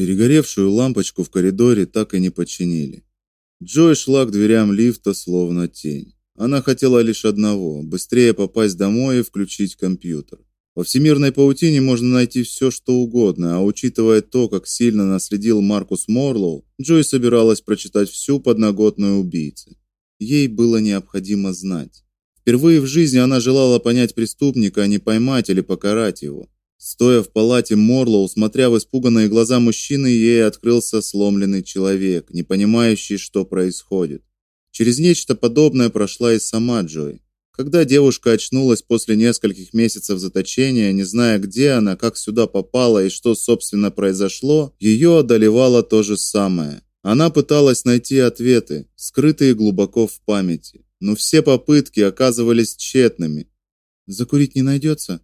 Перегоревшую лампочку в коридоре так и не починили. Джой шла к дверям лифта словно тень. Она хотела лишь одного быстрее попасть домой и включить компьютер. Во всемирной паутине можно найти все, что угодно, а учитывая то, как сильно наследил Маркус Морлоу, Джой собиралась прочитать всю подноготную убийцы. Ей было необходимо знать. Впервые в жизни она желала понять преступника, а не поймать или покарать его. Стоя в палате Морлоу, смотря в испуганные глаза мужчины, ей открылся сломленный человек, не понимающий, что происходит. Через нечто подобное прошла и сама Джой. Когда девушка очнулась после нескольких месяцев заточения, не зная, где она, как сюда попала и что собственно произошло, ее одолевало то же самое. Она пыталась найти ответы, скрытые глубоко в памяти, но все попытки оказывались тщетными. Закурить не найдется?»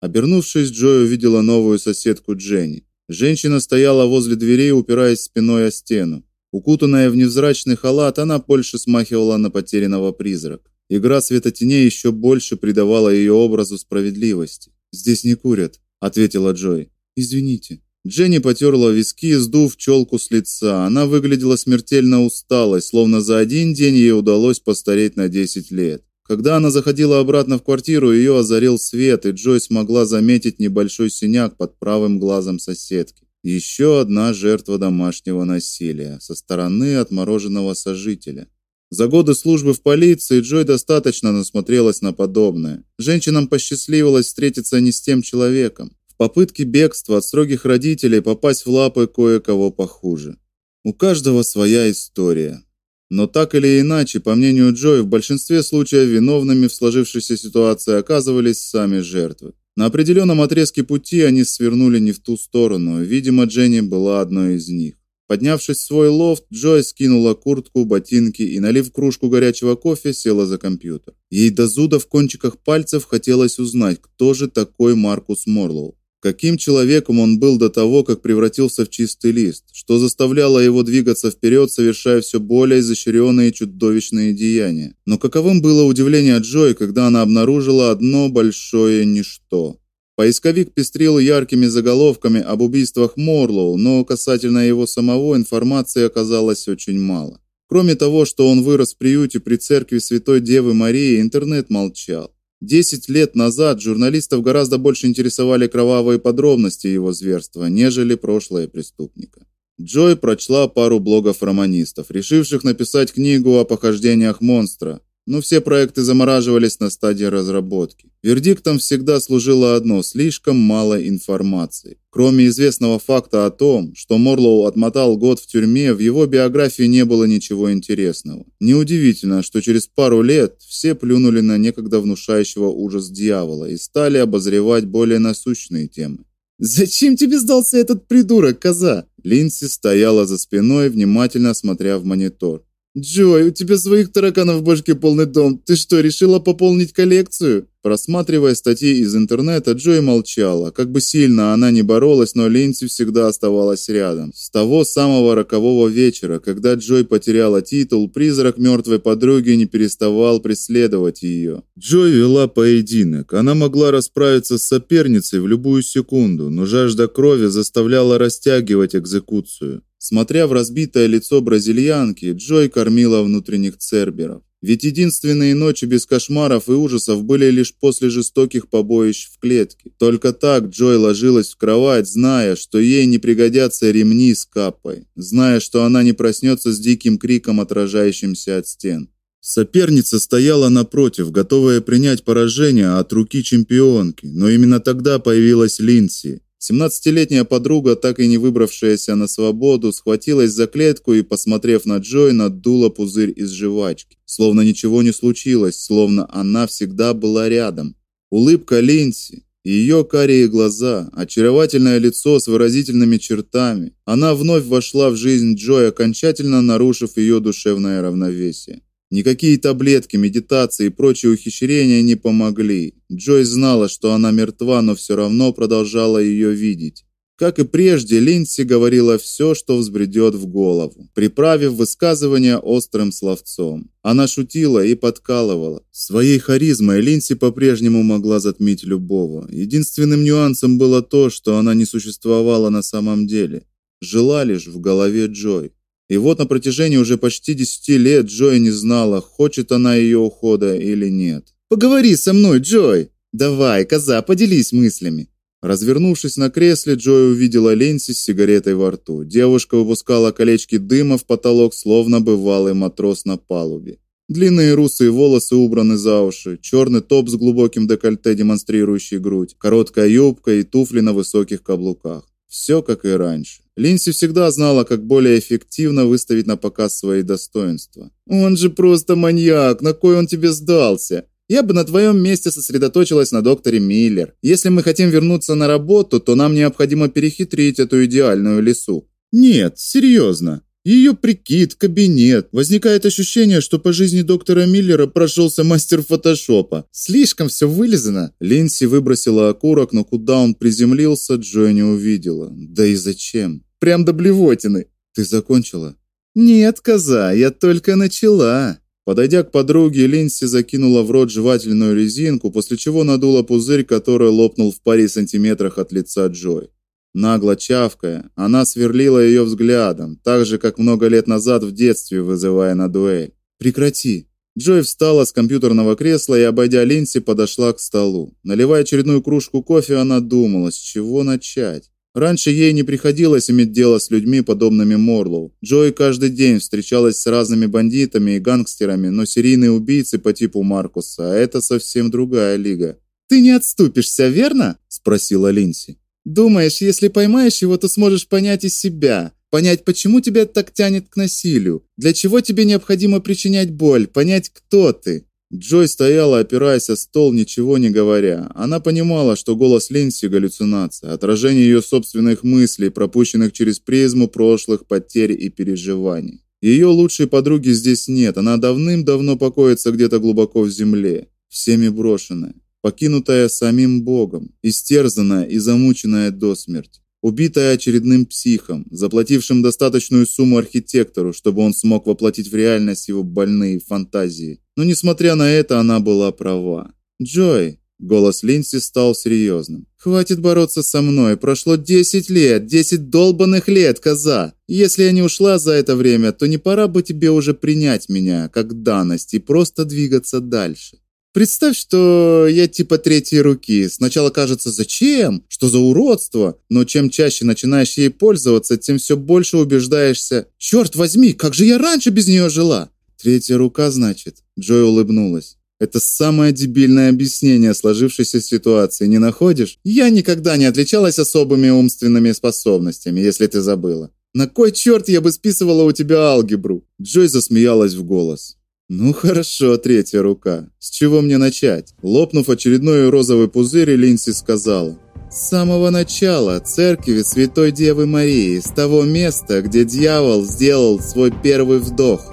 Обернувшись, Джой увидела новую соседку Дженни. Женщина стояла возле дверей, упираясь спиной о стену. Укутанная в невзрачный халат, она больше смахивала на потерянного призрака. Игра светотеней еще больше придавала ее образу справедливости. "Здесь не курят", ответила Джой. "Извините". Дженни потерла виски, сдув челку с лица. Она выглядела смертельно усталой, словно за один день ей удалось постареть на 10 лет. Когда она заходила обратно в квартиру, ее озарил свет, и Джой смогла заметить небольшой синяк под правым глазом соседки. Еще одна жертва домашнего насилия со стороны отмороженного сожителя. За годы службы в полиции Джой достаточно насмотрелась на подобное. Женщинам посчастливилось встретиться не с тем человеком. В попытке бегства от строгих родителей попасть в лапы кое-кого похуже. У каждого своя история. Но так или иначе, по мнению Джой, в большинстве случаев виновными в сложившейся ситуации оказывались сами жертвы. На определенном отрезке пути они свернули не в ту сторону. Видимо, Дженни была одной из них. Поднявшись в свой лофт, Джой скинула куртку, ботинки и, налив кружку горячего кофе, села за компьютер. Ей до зуда в кончиках пальцев хотелось узнать, кто же такой Маркус Морлоу. Каким человеком он был до того, как превратился в чистый лист? Что заставляло его двигаться вперед, совершая все более изощренные чудовищные деяния? Но каковым было удивление Джой, когда она обнаружила одно большое ничто. Поисковик пестрил яркими заголовками об убийствах Морлоу, но касательно его самого информации оказалось очень мало. Кроме того, что он вырос в приюте при церкви Святой Девы Марии, интернет молчал. Десять лет назад журналистов гораздо больше интересовали кровавые подробности его зверства, нежели прошлое преступника. Джой прочла пару блогов романистов, решивших написать книгу о похождениях монстра, но все проекты замораживались на стадии разработки. Вердиктом всегда служило одно слишком мало информации. Кроме известного факта о том, что Морлоу отмотал год в тюрьме, в его биографии не было ничего интересного. Неудивительно, что через пару лет все плюнули на некогда внушающего ужас дьявола и стали обозревать более насущные темы. Зачем тебе сдался этот придурок, коза? Линси стояла за спиной, внимательно смотря в монитор. Джой, у тебя своих тараканов в башке полный дом. Ты что, решила пополнить коллекцию? Просматривая статьи из интернета, Джой молчала. Как бы сильно она ни боролась, но Линси всегда оставалась рядом. С того самого рокового вечера, когда Джой потеряла титул, призрак мертвой подруги не переставал преследовать ее. Джой вела поединок. Она могла расправиться с соперницей в любую секунду, но жажда крови заставляла растягивать экзекуцию. Смотря в разбитое лицо бразильянки, Джой кормила внутренних церберов. Ведь единственные ночи без кошмаров и ужасов были лишь после жестоких побоищ в клетке. Только так Джой ложилась в кровать, зная, что ей не пригодятся ремни с капой, зная, что она не проснется с диким криком, отражающимся от стен. Соперница стояла напротив, готовая принять поражение от руки чемпионки, но именно тогда появилась Линси, Семнадцатилетняя подруга, так и не выбравшаяся на свободу, схватилась за клетку и, посмотрев на Джой, надула пузырь из жвачки, словно ничего не случилось, словно она всегда была рядом. Улыбка Линси, ее карие глаза, очаровательное лицо с выразительными чертами. Она вновь вошла в жизнь Джой, окончательно нарушив ее душевное равновесие. Никакие таблетки, медитации и прочие ухищрения не помогли. Джой знала, что она мертва, но все равно продолжала ее видеть. Как и прежде, Линси говорила все, что взбредет в голову, приправив высказывания острым словцом. Она шутила и подкалывала. Своей харизмой Линси по-прежнему могла затмить любого. Единственным нюансом было то, что она не существовала на самом деле. жила лишь в голове Джой. И вот на протяжении уже почти десяти лет Джой не знала, хочет она ее ухода или нет. Поговори со мной, Джой. Давай, коза, поделись мыслями. Развернувшись на кресле, Джой увидела Ленси с сигаретой во рту. Девушка выпускала колечки дыма в потолок, словно бывалый матрос на палубе. Длинные русые волосы убраны за уши, черный топ с глубоким декольте, демонстрирующий грудь, короткая юбка и туфли на высоких каблуках. Все как и раньше. Линси всегда знала, как более эффективно выставить на показ свои достоинства. Он же просто маньяк, на кой он тебе сдался? Я бы на твоем месте сосредоточилась на докторе Миллер. Если мы хотим вернуться на работу, то нам необходимо перехитрить эту идеальную лису. Нет, серьезно. Ее прикид, кабинет. Возникает ощущение, что по жизни доктора Миллера прошелся мастер фотошопа. Слишком все вылизано. Линси выбросила окурок, но куда он приземлился, Джой не увидела. Да и зачем? Прям до блевотины. Ты закончила? Нет, коза, я только начала. Подойдя к подруге, Линси закинула в рот жевательную резинку, после чего надула пузырь, который лопнул в паре сантиметрах от лица Джой. Нагло чавкая, она сверлила ее взглядом, так же, как много лет назад в детстве, вызывая на дуэль. «Прекрати!» Джой встала с компьютерного кресла и, обойдя Линси, подошла к столу. Наливая очередную кружку кофе, она думала, с чего начать. Раньше ей не приходилось иметь дело с людьми, подобными Морлоу. Джой каждый день встречалась с разными бандитами и гангстерами, но серийные убийцы по типу Маркуса – это совсем другая лига. «Ты не отступишься, верно?» – спросила Линси. Думаешь, если поймаешь его, то сможешь понять и себя, понять, почему тебя так тянет к насилию, для чего тебе необходимо причинять боль, понять, кто ты. Джой стояла, опираясь о стол, ничего не говоря. Она понимала, что голос Линси галлюцинация, отражение ее собственных мыслей, пропущенных через призму прошлых потерь и переживаний. Ее лучшей подруги здесь нет, она давным-давно покоится где-то глубоко в земле, всеми брошенная покинутая самим Богом, истерзанная и замученная до смерти, убитая очередным психом, заплатившим достаточную сумму архитектору, чтобы он смог воплотить в реальность его больные фантазии. Но несмотря на это, она была права. Джой, голос Линси стал серьезным. Хватит бороться со мной. Прошло 10 лет, 10 долбанных лет, коза. Если я не ушла за это время, то не пора бы тебе уже принять меня как данность и просто двигаться дальше. Представь, что я типа третьей руки. Сначала кажется, зачем? Что за уродство? Но чем чаще начинаешь ей пользоваться, тем все больше убеждаешься. Черт возьми, как же я раньше без нее жила? Третья рука, значит. Джой улыбнулась. Это самое дебильное объяснение сложившейся ситуации, не находишь? Я никогда не отличалась особыми умственными способностями, если ты забыла. На кой черт я бы списывала у тебя алгебру? Джой засмеялась в голос. Ну хорошо, третья рука. С чего мне начать? Лопнув очередной розовый пузырь, Линси сказала: с самого начала церкви Святой Девы Марии, с того места, где дьявол сделал свой первый вдох.